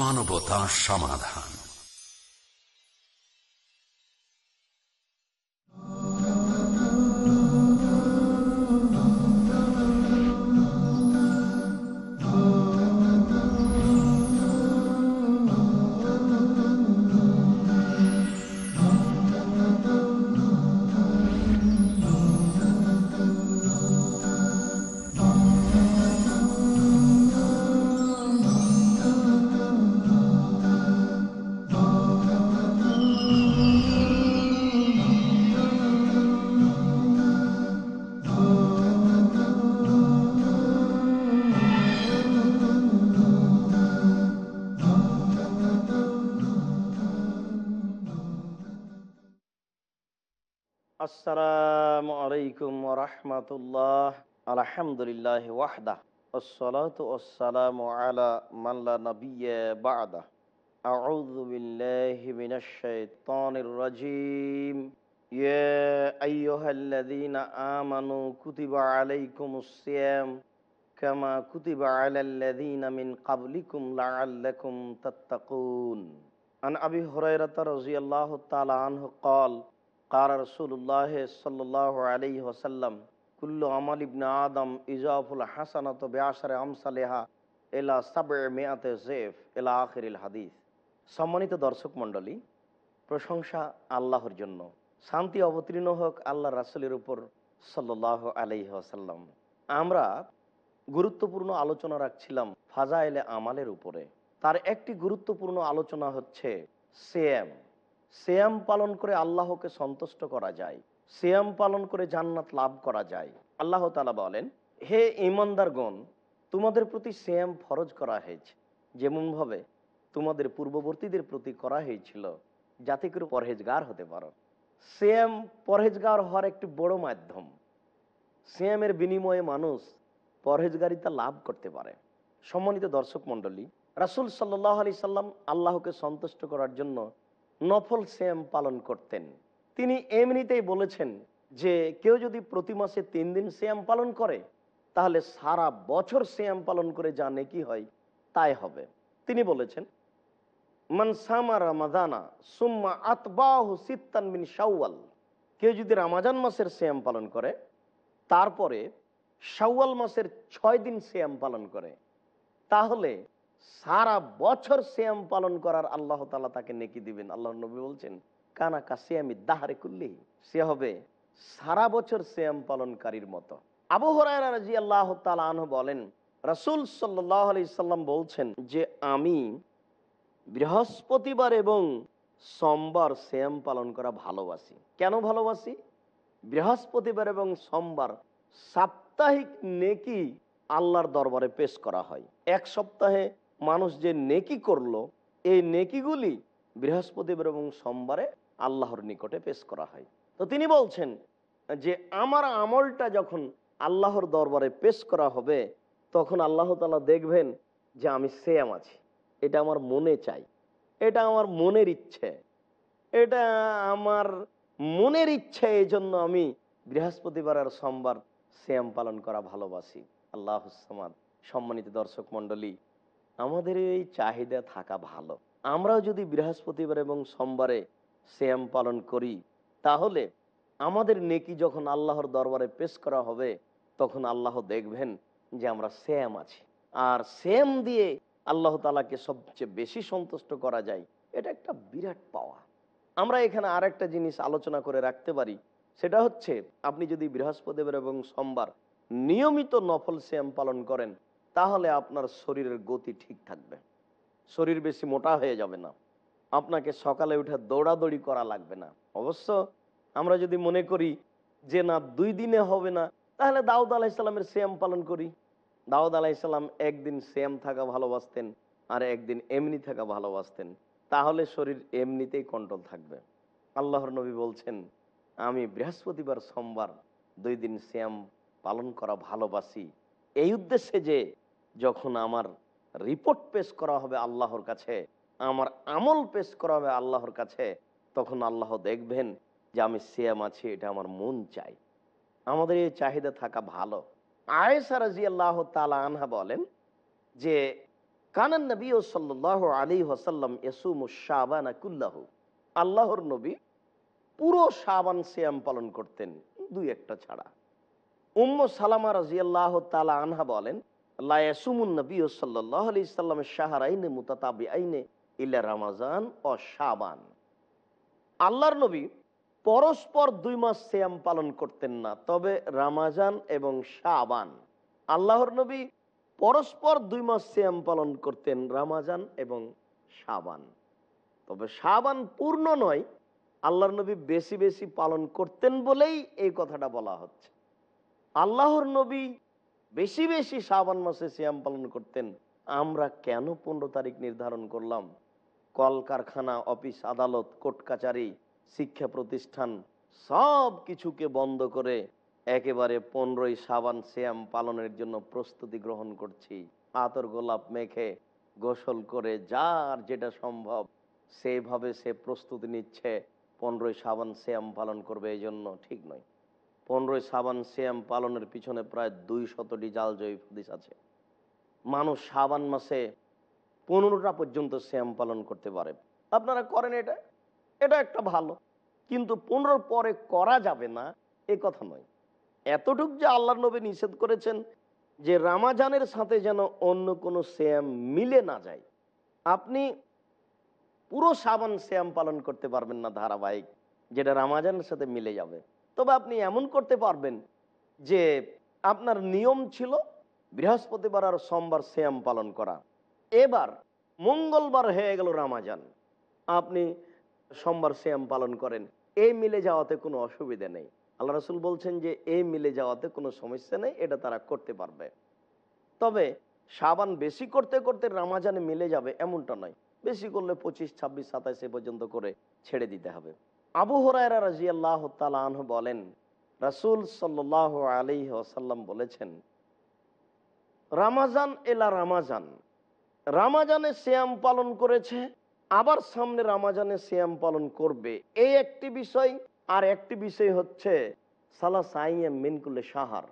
মানবতা সমাধান আলাইকুম রহমতুল্লাহ আলহামদুলিল্লাহ ওয়াহদা والصلاة والسلام على من لا نبي بعده أعوذ بالله من الشيطان الرجيم يا أيها الذين آمنوا كتب عليكم الصيام كما كتب على الذين من قبلكم لعلكم تتقون عن أبي هريرة رضي الله تعالى عنه قال কার রসুল্লাহ সাল্লাহ আলী ওসাল্লাম কুল্লু আদম ইজাফুল হাসানত আমসালেহা এলা সাবে মেয়াতে জেফ এলা হাদিস সম্মানিত দর্শক মণ্ডলী, প্রশংসা আল্লাহর জন্য। শান্তি অবতীর্ণ হোক আল্লাহ রাসুলের উপর সাল্লাহ আলি আসাল্লাম আমরা গুরুত্বপূর্ণ আলোচনা রাখছিলাম ফাজা এলে আমালের উপরে। তার একটি গুরুত্বপূর্ণ আলোচনা হচ্ছে সেম সিয়াম পালন করে আল্লাহকে সন্তুষ্ট করা যায়, সিয়াম পালন করে জান্নাত লাভ করা যায়। আল্লাহ তালা বলেন, হে ইমানদারগণ তোমাদের প্রতি সিয়াম ফরজ করা হয়েছে। যেমনভাবে তোমাদের পূর্ববর্তীদের প্রতি করা হয়েছিল, যাতে করে পরহেজগার হতে পারো। সিয়াম পরহেজগার হওয়ার একটি বড় মাধ্যম। সিয়ামের বিনিময়ে মানুষ পরহেজগারিতা লাভ করতে পারে। সম্মানিত দর্শক মণ্ডলী, রাসুল সাল্লাহ আলি সাল্লাম আল্লাহকে সন্তুষ্ট করার জন্য নফল শ্যাম পালন করতেন। তিনি এমনিতেই বলেছেন যে, কেউ যদি প্রতি মাসে তিন দিন শ্যাম পালন করে, তাহলে সারা বছর শ্যাম পালন করে যা নেকি হয়, তাই হবে। তিনি বলেছেন মানসামা রামাদানা সুম্মা আতবাহু সিত্তান শাওয়াল। কেউ যদি রামাজান মাসের শ্যাম পালন করে, তারপরে শাওয়াল মাসের ছয় দিন শ্যাম পালন করে, তাহলে সারা বছর শ্যাম পালন করার আল্লাহ তালা তাকে নেকি দিবেন। আল্লাহ নবী বলছেন, কানা কাশিয়ামি দাহারে কুল্লি। সে হবে সারা বছর শ্যাম পালনকারীর মতো। আবু হরাই আল্লাহ তালু বলেন, রাসুল সাল্লাহ সাল্লাম বলছেন যে, আমি বৃহস্পতিবার এবং সোমবার শ্যাম পালন করা ভালোবাসি। কেন ভালোবাসি? বৃহস্পতিবার এবং সোমবার সাপ্তাহিক নেকি আল্লাহর দরবারে পেশ করা হয়। এক সপ্তাহে মানুষ যে নেকি করল, এই নেকিগুলি বৃহস্পতিবার এবং সোমবারে আল্লাহর নিকটে পেশ করা হয়। তো তিনি বলছেন যে, আমার আমলটা যখন আল্লাহর দরবারে পেশ করা হবে, তখন আল্লাহ তালা দেখবেন যে আমি সেম আছি। এটা আমার মনে চাই। এটা আমার মনের ইচ্ছে। এটা আমার মনের ইচ্ছে এই জন্য আমি বৃহস্পতিবার আর সোমবার শ্যাম পালন করা ভালোবাসি। আল্লাহ সম্মানিত দর্শক মন্ডলী আমাদের এই চাহিদা থাকা ভালো। আমরাও যদি বৃহস্পতিবার এবং সোমবারে শ্যাম পালন করি, তাহলে আমাদের নেকি যখন আল্লাহর দরবারে পেশ করা হবে, তখন আল্লাহ দেখবেন যে আমরা শ্যাম আছি। আর শ্যাম দিয়ে আল্লাহ তালাকে সবচেয়ে বেশি সন্তুষ্ট করা যায়, এটা একটা বিরাট পাওয়া। আমরা এখানে আর একটা জিনিস আলোচনা করে রাখতে পারি, সেটা হচ্ছে আপনি যদি বৃহস্পতিবার এবং সোমবার নিয়মিত নফল শ্যাম পালন করেন তাহলে আপনার শরীরের গতি ঠিক থাকবে। শরীর বেশি মোটা হয়ে যাবে না। আপনাকে সকালে উঠে দৌড়াদৌড়ি করা লাগবে না। অবশ্য আমরা যদি মনে করি যে না, দুই দিনে হবে না, তাহলে দাউদ আলাহিসাল্লামের শ্যাম পালন করি। দাউদ আলাহিসাল্লাম একদিন শ্যাম থাকা ভালোবাসতেন আর একদিন এমনি থাকা ভালোবাসতেন। তাহলে শরীর এমনিতেই কন্ট্রোল থাকবে। আল্লাহর নবী বলছেন, আমি বৃহস্পতিবার, সোমবার দুই দিন শ্যাম পালন করা ভালোবাসি। এই উদ্দেশ্যে যে যখন আমার রিপোর্ট পেশ করা হবে আল্লাহর কাছে, আমার আমল পেশ করা হবে আল্লাহর কাছে, তখন আল্লাহ দেখবেন যে আমি সিয়াম আছি, এটা আমার মন চাই আমাদের এই চাহিদা থাকা ভালো। আয়েসা রাজি আল্লাহ তালা আনহা বলেন যে কানান নবী ও সাল্লাহ আলী ওসাল্লাম এসুম শাবানা কুল্লাহু। আল্লাহর নবী পুরো শাবান সিয়াম পালন করতেন, দুই একটা ছাড়া। উম্ম সালামা রাজিয়াল্লাহ তালা আনহা বলেন আল্লাহর নবী পরস্পর দুই মাস সিয়াম পালন করতেন না, তবে রামাজান এবং শাবান। আল্লাহর নবী পরস্পর দুই মাস সিয়াম পালন করতেন রামাজান এবং শাবান। তবে শাবান পূর্ণ নয়, আল্লাহর নবী বেশি বেশি পালন করতেন বলেই এই কথাটা বলা হচ্ছে। আল্লাহর নবী বেশি বেশি শাবান মাসে সিয়াম পালন করতেন। আমরা কেন পনেরো তারিখ নির্ধারণ করলাম? কলকারখানা, অফিস, আদালত, কোর্ট কাচারি, শিক্ষা প্রতিষ্ঠান সব কিছুকে বন্ধ করে একেবারে পনেরোই সাবান শ্যাম পালনের জন্য প্রস্তুতি গ্রহণ করছি। আতর গোলাপ মেখে গোসল করে যার যেটা সম্ভব সেইভাবে সে প্রস্তুতি নিচ্ছে। পনেরোই সাবান শ্যাম পালন করবে এই জন্য ঠিক নয়। পনেরোই সাবান শ্যাম পালনের পিছনে প্রায় দুই শতটি জাল জয়ী হাদিস আছে। মানুষ সাবান মাসে পনেরোটা পর্যন্ত শ্যাম পালন করতে পারে। আপনারা করেন এটা? এটা একটা ভালো। কিন্তু পনেরোর পরে করা যাবে না, এ কথা নয়। এতটুক যে আল্লাহ নবী নিষেধ করেছেন যে রামাজানের সাথে যেন অন্য কোনো শ্যাম মিলে না যায়। আপনি পুরো সাবান শ্যাম পালন করতে পারবেন না ধারাবাহিক, যেটা রামাজানের সাথে মিলে যাবে। তবে আপনি এমন করতে পারবেন যে আপনার নিয়ম ছিল বৃহস্পতিবার আর সোমবার শ্যাম পালন করা। এবার মঙ্গলবার হয়ে গেল রামাজান। আপনি সোমবার শ্যাম পালন করেন। এই মিলে যাওয়াতে কোনো অসুবিধে নেই। আল্লাহ রসুল বলছেন যে এই মিলে যাওয়াতে কোনো সমস্যা নেই, এটা তারা করতে পারবে। তবে সাবান বেশি করতে করতে রামাজানে মিলে যাবে এমনটা নয়। বেশি করলে পঁচিশ, ছাব্বিশ সাতাইশে পর্যন্ত করে ছেড়ে দিতে হবে। আবু হরাইরা রাজি আল্লাহ বলেন, রাসুল সাল্লাহ বলেছেন, রামাজান এলা রামাজান। রামাজানে শ্যাম পালন করেছে, আবার সামনে রামাজানে শ্যাম পালন করবে। এই একটি বিষয়, আর একটি বিষয় হচ্ছে মিনকুলে সাহার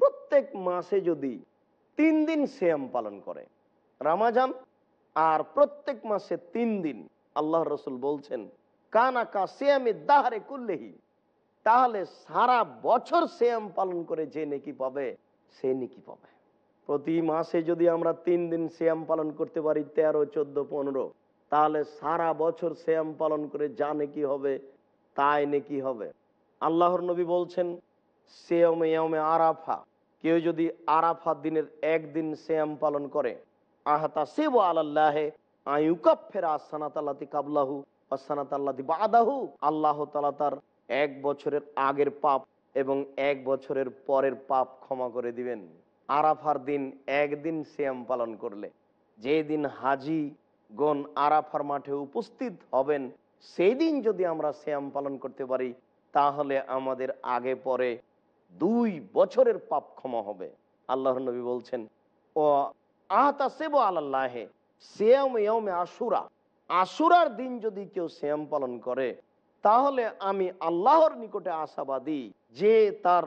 প্রত্যেক মাসে যদি তিন দিন শ্যাম পালন করে, রামাজান, আর প্রত্যেক মাসে তিন দিন আল্লাহ রসুল বলছেন কানা কা শ্যামে দাহারে কুল্লেহি। তাহলে সারা বছর শ্যাম পালন করে যে নেকি পাবে, সে নেকি পাবে। প্রতি মাসে যদি আমরা তিন দিন শ্যাম পালন করতে পারি তেরো, চোদ্দ, পনেরো, তাহলে সারা বছর শ্যাম পালন করে যা নেকি হবে, তাই নেকি হবে। আল্লাহর নবী বলছেন শ্যামে ইয়মে আরাফা। কেউ যদি আরাফা দিনের একদিন শ্যাম পালন করে আহাতা সেব আল্লাহে আয়ুকাফের আসানাত আল্লাতি আল্লাহ তার এক বছরের আগের পাপ এবং এক বছরের পরের পাপ ক্ষমা করে দিবেন। আরাফার দিন একদিন শ্যাম পালন করলে হাজি আরাফার মাঠে উপস্থিত হবেন সেই দিন যদি আমরা শ্যাম পালন করতে পারি, তাহলে আমাদের আগে পরে দুই বছরের পাপ ক্ষমা হবে। আল্লাহ নবী বলছেন, ও আহতা সেব আল্লাহে শ্যাম ইয়মে আশুরা। আশুরার দিন যদি কেউ শ্যাম পালন করে, তাহলে আমি আল্লাহর নিকটে আশাবাদী যে তার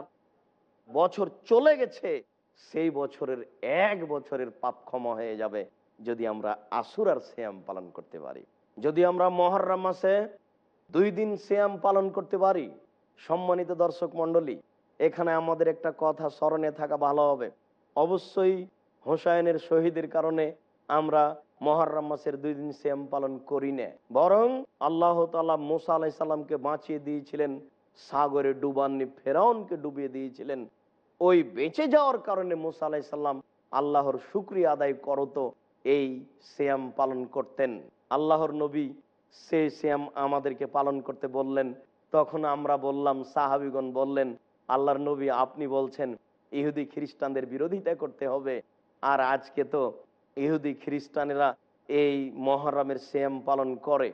বছর চলে গেছে, সেই বছরের এক বছরের পাপ ক্ষমা হয়ে যাবে যদি আমরা আসুরার শ্যাম পালন করতে পারি। যদি আমরা মহরম মাসে দুই দিন শ্যাম পালন করতে পারি, সম্মানিত দর্শক মণ্ডলী, এখানে আমাদের একটা কথা স্মরণে থাকা ভালো হবে। অবশ্যই হোসাইনের শহীদের কারণে আমরা মহরম মাসের দুই দিন শ্যাম পালন করি না। বরং আল্লাহ তালা মোসা আলাই সাল্লামকে বাঁচিয়ে দিয়েছিলেন, সাগরে ডুবাননি ফেরাউনকে ডুবিয়ে দিয়েছিলেন। ওই বেঁচে যাওয়ার কারণে মোসা আলাই সাল্লাম আল্লাহর শুক্রিয়া আদায় করতো, এই শ্যাম পালন করতেন। আল্লাহর নবী সে শ্যাম আমাদেরকে পালন করতে বললেন। তখন আমরা বললাম, সাহাবিগণ বললেন, আল্লাহর নবী আপনি বলছেন, ইহুদি খ্রিস্টানদের বিরোধিতা করতে হবে। আর আজকে তো ইহুদি খ্রিস্টানেরা এই মহরমের শ্যাম পালন করে,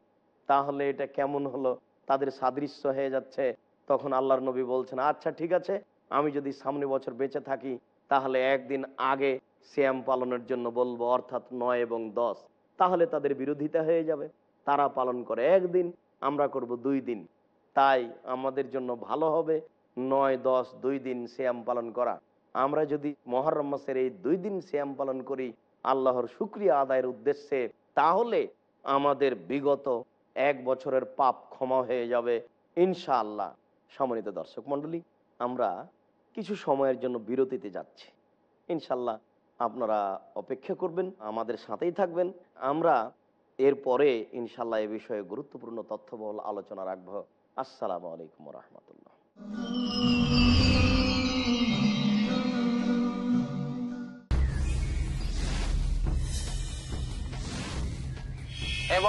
তাহলে এটা কেমন হলো? তাদের সাদৃশ্য হয়ে যাচ্ছে। তখন আল্লাহর নবী বলছেন আচ্ছা ঠিক আছে, আমি যদি সামনে বছর বেঁচে থাকি, তাহলে একদিন আগে শ্যাম পালনের জন্য বলব, অর্থাৎ নয় এবং দশ। তাহলে তাদের বিরোধিতা হয়ে যাবে। তারা পালন করে একদিন, আমরা করব দুই দিন। তাই আমাদের জন্য ভালো হবে নয়, দশ, দুই দিন শ্যাম পালন করা। আমরা যদি মহরম মাসের এই দুই দিন শ্যাম পালন করি আল্লাহর শুক্রিয়া আদায়ের উদ্দেশ্যে, তাহলে আমাদের বিগত এক বছরের পাপ ক্ষমা হয়ে যাবে ইনশাআল্লাহ। সম্মানিত দর্শক মণ্ডলী, আমরা কিছু সময়ের জন্য বিরতিতে যাচ্ছি। ইনশাল্লাহ আপনারা অপেক্ষা করবেন, আমাদের সাথেই থাকবেন। আমরা এরপরে ইনশাল্লাহ এ বিষয়ে গুরুত্বপূর্ণ তথ্যবহল আলোচনা রাখব। আসসালামু আলাইকুম রহমতুল্লাহ।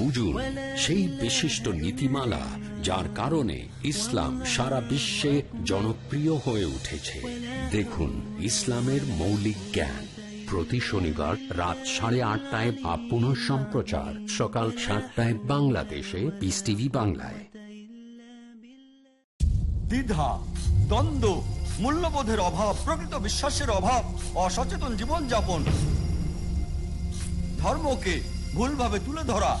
বুঝুন সেই বিশিষ্ট নীতিমালা যার কারণে ইসলাম সারা বিশ্বে জনপ্রিয় হয়ে উঠেছে। দেখুন ইসলামের মৌলিক জ্ঞান। প্রতি শনিবার রাত সাড়ে আটটায় বা পুনঃ সম্প্রচার। সকাল সাতটায় বাংলাদেশে পিস টিভি বাংলায়। দ্বিধা, দ্বন্দ্ব, মূল্যবোধের অভাব, প্রকৃত বিশ্বাসের অভাব, অসচেতন জীবনযাপন, ধর্মকে ভুলভাবে তুলে ধরা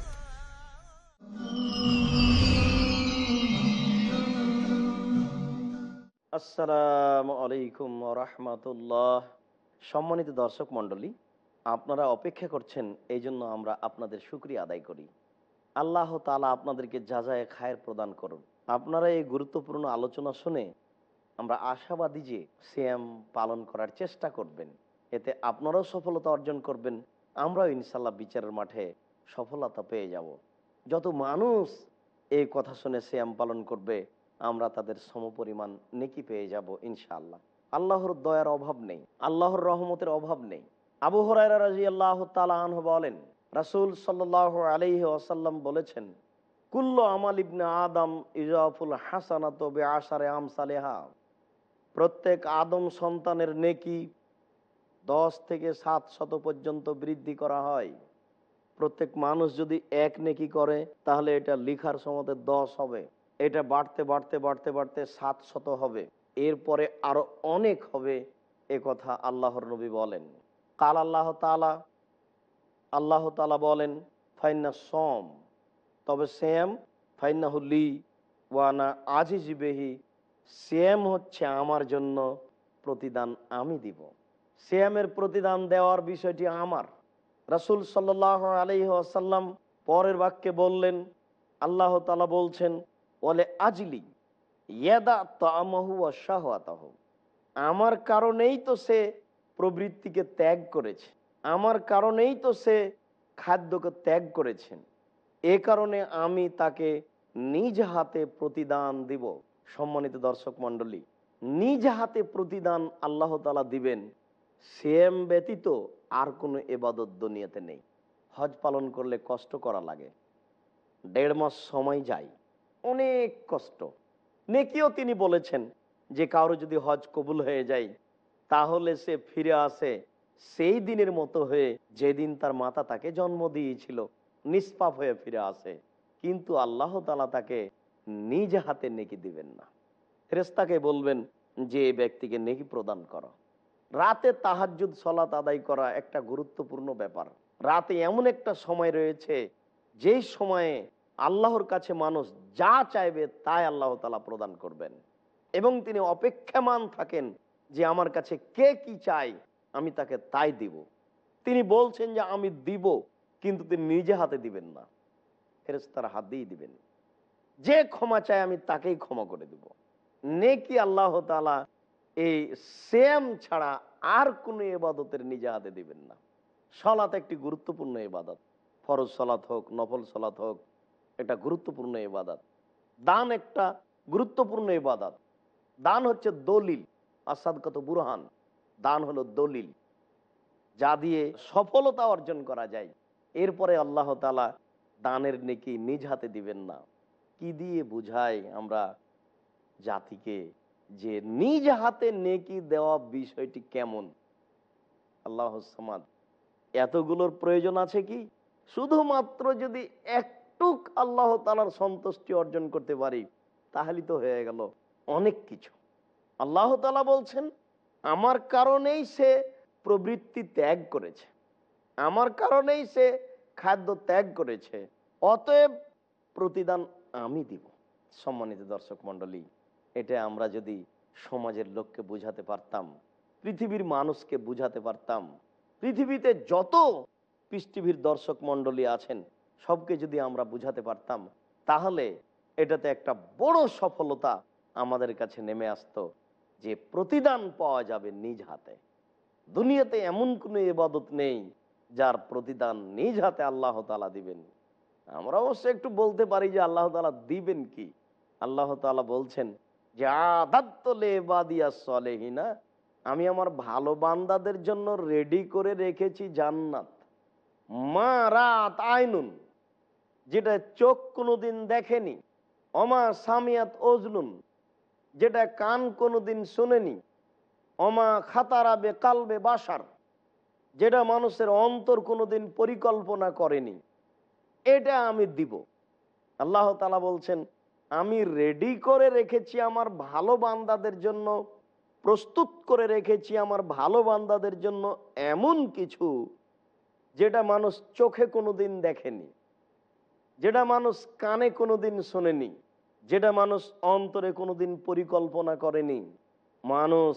আসসালামু আলাইকুম রহমতুল্লাহ। সম্মানিত দর্শক মণ্ডলী, আপনারা অপেক্ষা করছেন এই জন্য আমরা আপনাদের সুক্রিয়া আদায় করি। আল্লাহ তালা আপনাদেরকে যা যায় খায়ের প্রদান করুন। আপনারা এই গুরুত্বপূর্ণ আলোচনা শুনে আমরা আশাবাদী যে সিএম পালন করার চেষ্টা করবেন। এতে আপনারাও সফলতা অর্জন করবেন। আমরাও ইনশাল্লাহ বিচারের মাঠে সফলতা পেয়ে যাব। যত মানুষ এই কথা শুনে সিয়াম পালন করবে আমরা তাদের সমপরিমাণ নেকি পেয়ে যাব, ইনশাআল্লাহ। আল্লাহর দয়ার অভাব নেই, আল্লাহর রহমতের অভাব নেই। আবু হরাইরা রাজি আল্লাহ তালাহ বলেন, রাসুল সাল্লাহ আলহি আসাল্লাম বলেছেন, কুল্ল আমাল ইবনে আদম ইজাফুল হাসানাত বে আশারে আম সালেহা প্রত্যেক আদম সন্তানের নেকি দশ থেকে সাত শত পর্যন্ত বৃদ্ধি করা হয়। প্রত্যেক মানুষ যদি এক নেকি করে, তাহলে এটা লিখার সময় দশ হবে। এটা বাড়তে বাড়তে বাড়তে বাড়তে সাত শত হবে। এরপরে আরও অনেক হবে এ কথা আল্লাহর নবী বলেন। কাল আল্লাহ তালা আল্লাহ তালা বলেন ফাইনা সম, তবে শ্যাম ফাইনাহুলি ওয়ানা আজি বেহি, শ্যাম হচ্ছে আমার জন্য প্রতিদান আমি দিব। শ্যামের প্রতিদান দেওয়ার বিষয়টি আমার। রাসুল সাল্লাহ আলহি আসাল্লাম পরের বাক্যে বললেন, আল্লাহ তালা বলছেন বলে, আজলি, ইয়াদা তামাহু অসাহাতাহ আমার কারণেই তো সে প্রবৃত্তিকে ত্যাগ করেছে। আমার কারণেই তো সে খাদ্যকে ত্যাগ করেছেন। এ কারণে আমি তাকে নিজ হাতে প্রতিদান দিব। সম্মানিত দর্শক মন্ডলী নিজ হাতে প্রতিদান আল্লাহ তালা দিবেন, সেম ব্যতীত আর কোনো এবাদত দুনিয়াতে নেই। হজ পালন করলে কষ্ট করা লাগে। দেড় মাস সময় যায়। অনেক কষ্ট। নেকিও তিনি বলেছেন যে কারও যদি হজ কবুল হয়ে যায়, তাহলে সে ফিরে আসে সেই দিনের মতো হয়ে যেদিন তার মাতা তাকে জন্ম দিয়েছিল, নিষ্পাপ হয়ে ফিরে আসে। কিন্তু আল্লাহ তালা তাকে নিজ হাতে নেকি দিবেন না। ফেরেস্তাকে বলবেন যে ব্যক্তিকে নেকি প্রদান করো। রাতে তাহাজুদ সলাত আদায় করা একটা গুরুত্বপূর্ণ ব্যাপার। রাতে এমন একটা সময় রয়েছে, যেই সময়ে আল্লাহর কাছে মানুষ যা চাইবে তাই আল্লাহ তালা প্রদান করবেন। এবং তিনি অপেক্ষামান থাকেন যে আমার কাছে কে কি চাই, আমি তাকে তাই দিব। তিনি বলছেন যে আমি দিব, কিন্তু তিনি নিজে হাতে দিবেন না। ফেরেস্তার হাত দিয়েই দিবেন। যে ক্ষমা চায় আমি তাকেই ক্ষমা করে দিব। নেকি আল্লাহ তালা এই সেম ছাড়া আর কোনো এবাদতের নিজে হাতে দিবেন না। সলাৎ একটি গুরুত্বপূর্ণ এবাদত ফরজ সলাৎ হোক, নফল সলাৎ হোক এটা গুরুত্বপূর্ণ এবাদত দান একটা গুরুত্বপূর্ণ এবাদত দান হচ্ছে দলিল আসাদ কত বুরহান। দান হলো দলিল, যা দিয়ে সফলতা অর্জন করা যায়। এরপরে আল্লাহ তালা দানের নেকি নিজ হাতে দিবেন না। কি দিয়ে বুঝাই আমরা জাতিকে যে নিজ হাতে নেকি দেওয়া বিষয়টি কেমন? আল্লাহ সামাদ, এতগুলোর প্রয়োজন আছে কি? শুধুমাত্র যদি একটুক আল্লাহ তালার সন্তুষ্টি অর্জন করতে পারি, তাহলে তো হয়ে গেল অনেক কিছু। আল্লাহ তালা বলছেন, আমার কারণেই সে প্রবৃত্তি ত্যাগ করেছে। আমার কারণেই সে খাদ্য ত্যাগ করেছে। অতএব প্রতিদান আমি দিব। সম্মানিত দর্শক মণ্ডলী, এটা আমরা যদি সমাজের লোককে বুঝাতে পারতাম, পৃথিবীর মানুষকে বুঝাতে পারতাম, পৃথিবীতে যত পৃষ্টিভীর দর্শক মণ্ডলী আছেন সবকে যদি আমরা বুঝাতে পারতাম, তাহলে এটাতে একটা বড় সফলতা আমাদের কাছে নেমে আসতো যে প্রতিদান পাওয়া যাবে নিজ হাতে। দুনিয়াতে এমন কোনো ইবাদত নেই যার প্রতিদান নিজ হাতে আল্লাহ তালা দিবেন। আমরা অবশ্য একটু বলতে পারি যে আল্লাহ তালা দিবেন কি? আল্লাহ তালা বলছেন যে আদাত্তলেবাদিয়া সলেহিনা, আমি আমার ভালো বান্দাদের জন্য রেডি করে রেখেছি জান্নাত। মা রাত আইনুন যেটা চোখ কোনোদিন দেখেনি, অমা সামিয়াত ওজলুন যেটা কান কোনোদিন শোনেনি, অমা খাতারাবে কালবে বাসার, যেটা মানুষের অন্তর কোনোদিন পরিকল্পনা করেনি। এটা আমি দিব। আল্লাহ তালা বলছেন, আমি রেডি করে রেখেছি আমার ভালো বান্দাদের জন্য, প্রস্তুত করে রেখেছি আমার ভালো বান্দাদের জন্য এমন কিছু, যেটা মানুষ চোখে কোনোদিন দেখেনি। যেটা মানুষ কানে কোনোদিন শোনেনি, যেটা মানুষ অন্তরে কোনোদিন পরিকল্পনা করেনি, মানুষ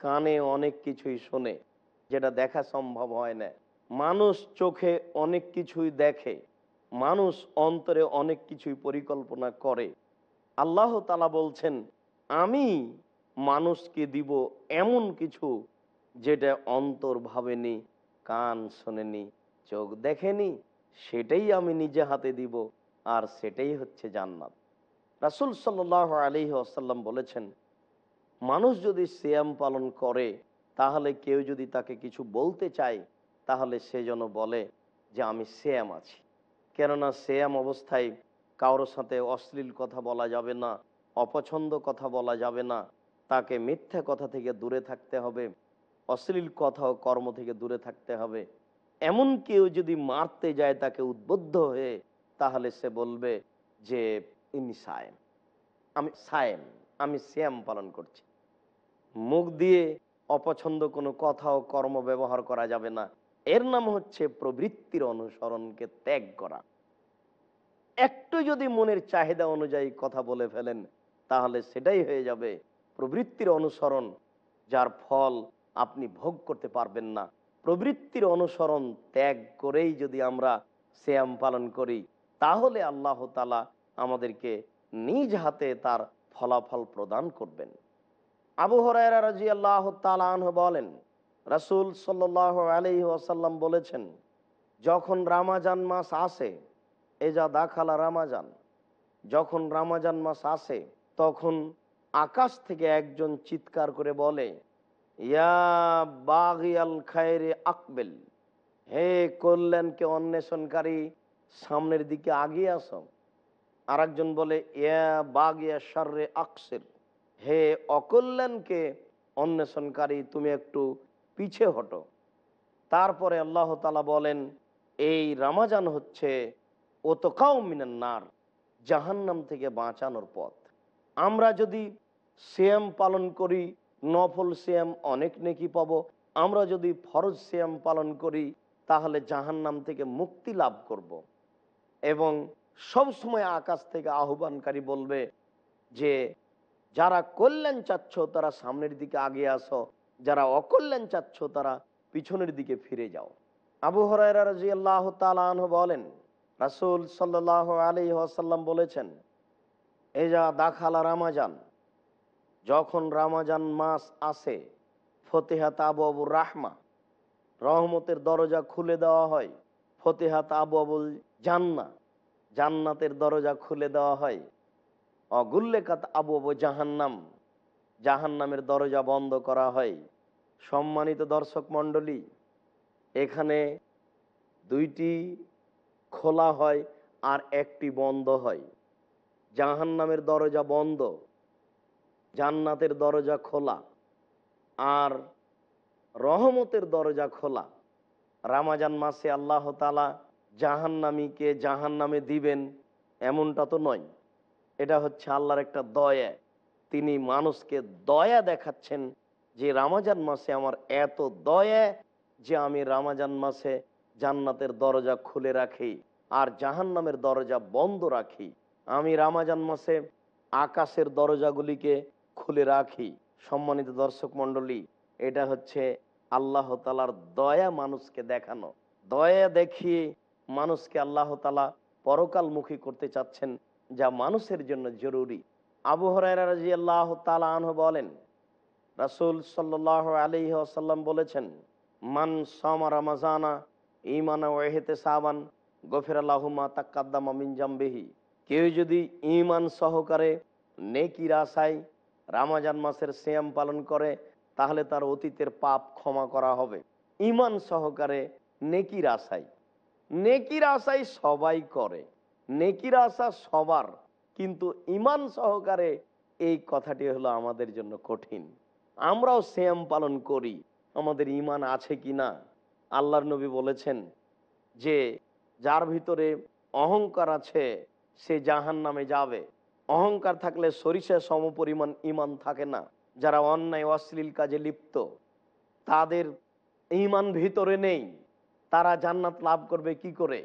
কানে অনেক কিছুই শোনে, যেটা দেখা সম্ভব হয় না। মানুষ চোখে অনেক কিছুই দেখে, মানুষ অন্তরে অনেক কিছুই পরিকল্পনা করে। আল্লাহ তালা বলছেন, আমি মানুষকে দিব এমন কিছু যেটা অন্তর ভাবেনি, কান শোনেনি, চোখ দেখেনি সেটাই আমি নিজে হাতে দিব, আর সেটাই হচ্ছে জান্নাত। রাসুল সাল্লাহ আলী আসাল্লাম বলেছেন, মানুষ যদি সিয়াম পালন করে, তাহলে কেউ যদি তাকে কিছু বলতে চায়, তাহলে সে যেন বলে যে আমি সেয়াম আছি। কেননা সেয়াম অবস্থায় কারোর সাথে অশ্লীল কথা বলা যাবে না, অপছন্দ কথা বলা যাবে না, তাকে মিথ্যা কথা থেকে দূরে থাকতে হবে, অশ্লীল কথা ও কর্ম থেকে দূরে থাকতে হবে। এমন কেউ যদি মারতে যায় তাকে উদ্বুদ্ধ হয়ে, তাহলে সে বলবে যে, ইনি সায়েম। আমি সায়েম, আমি শ্যাম পালন করছি। মুখ দিয়ে অপছন্দ কোনো কথা ও কর্ম ব্যবহার করা যাবে না। এর নাম হচ্ছে প্রবৃত্তির অনুসরণকে ত্যাগ করা। একটু যদি মনের চাহিদা অনুযায়ী কথা বলে ফেলেন, তাহলে সেটাই হয়ে যাবে প্রবৃত্তির অনুসরণ, যার ফল আপনি ভোগ করতে পারবেন না। প্রবৃত্তির অনুসরণ ত্যাগ করেই যদি আমরা শ্যাম পালন করি, তাহলে আল্লাহ তালা আমাদেরকে নিজ হাতে তার ফলাফল প্রদান করবেন। আবু হরাইরা রাজি আল্লাহ তালাহ বলেন, রাসুল সাল্লাহ আলি ওয়াসাল্লাম বলেছেন, যখন রামাজান মাস আসে, এজা দাখালা রামাজান, যখন রামাজান মাস আসে, তখন আকাশ থেকে একজন চিৎকার করে বলে আকবেল। হে কল্যাণকে অন্বেষণকারী, সামনের দিকে আগিয়ে আসো। আর একজন বলে, ইয়া আকসের। হে অকল্যাণকে অন্বেষণকারী, তুমি একটু পিছে হটো। তারপরে আল্লাহ তালা বলেন, এই রামাজান হচ্ছে ও তো কাউ মিনান্নার জাহান্নাম থেকে বাঁচানোর পথ। আমরা যদি সিয়াম পালন করি নফল সিয়াম অনেক নেকি পাব। আমরা যদি ফরজ সিয়াম পালন করি, তাহলে জাহান নাম থেকে মুক্তি লাভ করব। এবং সব সময় আকাশ থেকে আহ্বানকারী বলবে যে, যারা কল্যাণ চাচ্ছ, তারা সামনের দিকে আগে আসো। যারা অকল্যাণ চাচ্ছ, তারা পিছনের দিকে ফিরে যাও। আবু হরাইরা রাজি আল্লাহ বলেন, রাসুল সাল্লাহ আলী আসাল্লাম বলেছেন যা দাখালা রামাজান যখন রামাজান মাস আসে, ফতেহাত আবু আবুর রাহমা রহমতের দরজা খুলে দেওয়া হয়, ফতেহাত আবু আবুল জান্না জান্নাতের দরজা খুলে দেওয়া হয়। অগুল্লেকাত আবু আবু জাহান্নাম জাহান্নামের দরজা বন্ধ করা হয়। সম্মানিত দর্শক মণ্ডলী, এখানে দুইটি খোলা হয় আর একটি বন্ধ হয়। জাহান্নামের দরজা বন্ধ জান্নাতের দরজা খোলা আর রহমতের দরজা খোলা। রামাজান মাসে আল্লাহ তালা জাহান্নামীকে জাহান্নামে দিবেন এমনটা তো নয়। এটা হচ্ছে আল্লাহর একটা দয়া। তিনি মানুষকে দয়া দেখাচ্ছেন যে রামাজান মাসে আমার এত দয়া যে আমি রামাজান মাসে জান্নাতের দরজা খুলে রাখি আর জাহান্নামের দরজা বন্ধ রাখি। আমি রামাজান মাসে আকাশের দরজাগুলিকে খুলে রাখি, সম্মানিত দর্শক মণ্ডলী, এটা হচ্ছে আল্লাহ তালার দয়া মানুষকে দেখানো। দয়া দেখিয়ে মানুষকে আল্লাহ তালা পরকালমুখী করতে চাচ্ছেন, যা মানুষের জন্য জরুরি। আবু হরাই আল্লাহ তালা আনহ বলেন, রাসুল সাল্লাহ আলী আসাল্লাম বলেছেন, মান সামা রামাজানা ইমানা ওয়েহেতে সাবান গফির আল্লাহুমা তাক্কাদ্দামা মিন জাম্বেহি। কেউ যদি ইমান সহকারে নেকির আশায় রামাজান মাসের শ্যাম পালন করে, তাহলে তার অতীতের পাপ ক্ষমা করা হবে। ইমান সহকারে নেকির আশায় নেকির আশাই সবাই করে। নেকির আশা সবার। কিন্তু ইমান সহকারে এই কথাটি হলো আমাদের জন্য কঠিন। আমরাও শ্যাম পালন করি। আমাদের ইমান আছে কি না? আল্লাহর নবী বলেছেন যে, যার ভিতরে অহংকার আছে, সে জাহান নামে যাবে। অহংকার থাকলে সরিষা সমপরিমাণ ইমান থাকে না। যারা অন্যায় অশ্লীল কাজে লিপ্ত, তাদের ইমান ভিতরে নেই। তারা জান্নাত লাভ করবে কি করে?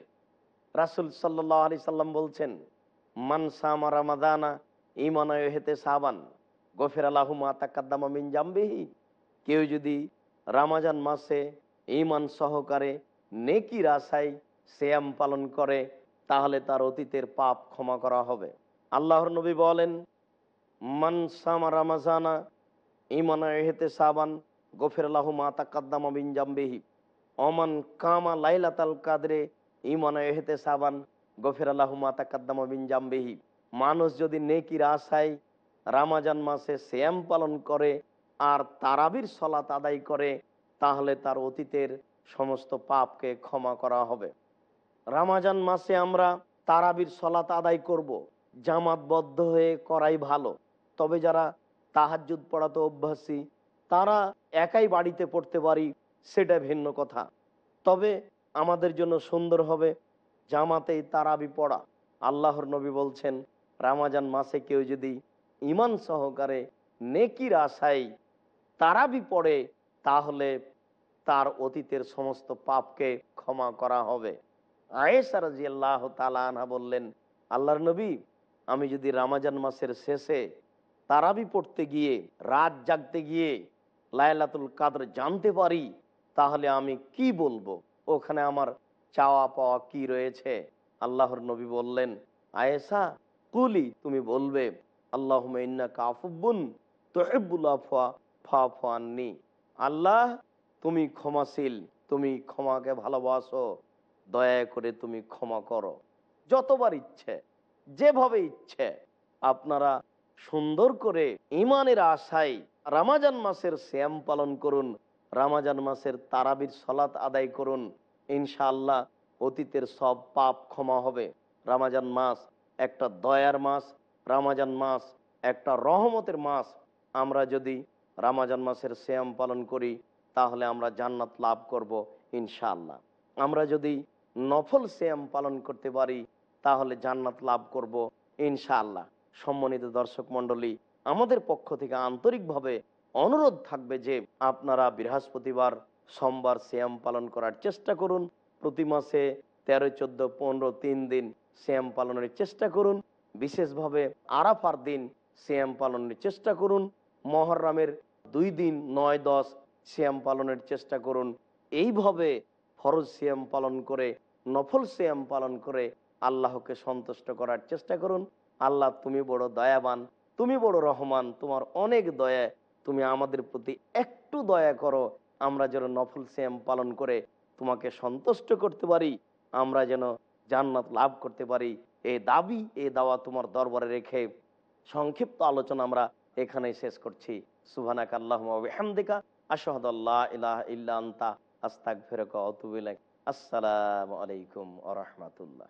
রাসুল সাল্লাহ আলি সাল্লাম বলছেন মানসামা রামাদানা ইমানয় হেতে সাবান, গফের আলাহুমা তাকাদ্দামা মিন জাম্বিহি। কেউ যদি রামাজান মাসে ইমান সহকারে নেকির আশায় শ্যাম পালন করে, তাহলে তার অতীতের পাপ ক্ষমা করা হবে। আল্লাহর নবী বলেন মানসামা রামাজানা ইমানয় এহেতে সাবান গফের আলাহুমা তাকাদ্দামা মিন জাম্বিহি। অমান কামা লাইলাতাল কাদরে ইমান এহেতে সাবান গফির আল্লাহুমা তাকাদ্দামা বিন জাম্বেহি। মানুষ যদি নেকির আশায় রামাজান মাসে শ্যাম পালন করে আর তারাবির সলাত আদায় করে, তাহলে তার অতীতের সমস্ত পাপকে ক্ষমা করা হবে। রামাজান মাসে আমরা তারাবির সলাত আদায় করব। জামাতবদ্ধ হয়ে করাই ভালো। তবে যারা তাহাজুদ পড়াতে অভ্যাসী, তারা একাই বাড়িতে পড়তে পারি সেটা ভিন্ন কথা। তবে আমাদের জন্য সুন্দর হবে জামাতেই তারাবি পড়া। আল্লাহর নবী বলছেন, রামাজান মাসে কেউ যদি ইমান সহকারে নেকির আশায় তারাবি পড়ে, তাহলে তার অতীতের সমস্ত পাপকে ক্ষমা করা হবে। আয়েসার জি আল্লাহ তালা বললেন, আল্লাহর নবী আমি যদি রামাজান মাসের শেষে তারাবি পড়তে গিয়ে, রাত জাগতে গিয়ে লায়লাতুল কাদর জানতে পারি, তাহলে আমি কি বলব? ওখানে আমার চাওয়া পাওয়া কি রয়েছে? আল্লাহর নবী বললেন আয়েসা কুলি, তুমি বলবে আল্লাহ কাফুবুন তোহেবুল আফানি আল্লাহ, তুমি ক্ষমাশীল, তুমি ক্ষমাকে ভালোবাসো, দয়া করে তুমি ক্ষমা করো। যতবার ইচ্ছে। যেভাবে ইচ্ছে, আপনারা সুন্দর করে ইমানের আশায় রামাজান মাসের শ্যাম পালন করুন, রামাজান মাসের তারাবির সলাত আদায় করুন। ইনশাআল্লাহ অতীতের সব পাপ ক্ষমা হবে। রামাজান মাস একটা দয়ার মাস, রামাজান মাস একটা রহমতের মাস। আমরা যদি রামাজান মাসের শ্যাম পালন করি, তাহলে আমরা জান্নাত লাভ করব ইনশাআল্লাহ। আমরা যদি নফল শ্যাম পালন করতে পারি তাহলে জান্নাত লাভ করব, ইনশাআল্লাহ। সম্মানিত দর্শক মণ্ডলী, আমাদের পক্ষ থেকে আন্তরিকভাবে অনুরোধ থাকবে যে আপনারা বৃহস্পতিবার সোমবার শ্যাম পালন করার চেষ্টা করুন। প্রতি মাসে তেরো, চোদ্দ, পনেরো, তিন দিন শ্যাম পালনের চেষ্টা করুন। বিশেষভাবে আরাফার দিন শ্যাম পালনের চেষ্টা করুন। মহররামের দুই দিন, নয়, দশ শ্যাম পালনের চেষ্টা করুন। এইভাবে ফরজ শ্যাম পালন করে, নফল শ্যাম পালন করে আল্লাহকে সন্তুষ্ট করার চেষ্টা করুন। আল্লাহ, তুমি বড় দয়াবান, তুমি বড় রহমান, তোমার অনেক দয়া তুমি আমাদের প্রতি একটু দয়া করো। আমরা যেন নফল শ্যাম পালন করে তোমাকে সন্তুষ্ট করতে পারি, আমরা যেন জান্নাত লাভ করতে পারি। এই দাবি, এই দাওয়া তোমার দরবারে রেখে সংক্ষিপ্ত আলোচনা আমরা এখানে শেষ করছি। সুবহানাক আল্লাহুম্মা ওয়া বিহামদিকা, আশহাদু আল্লা ইলাহা আনতা, আস্তাগফিরুকা ওয়া আসসালামু আলাইকুম ওয়া রাহমাতুল্লাহ।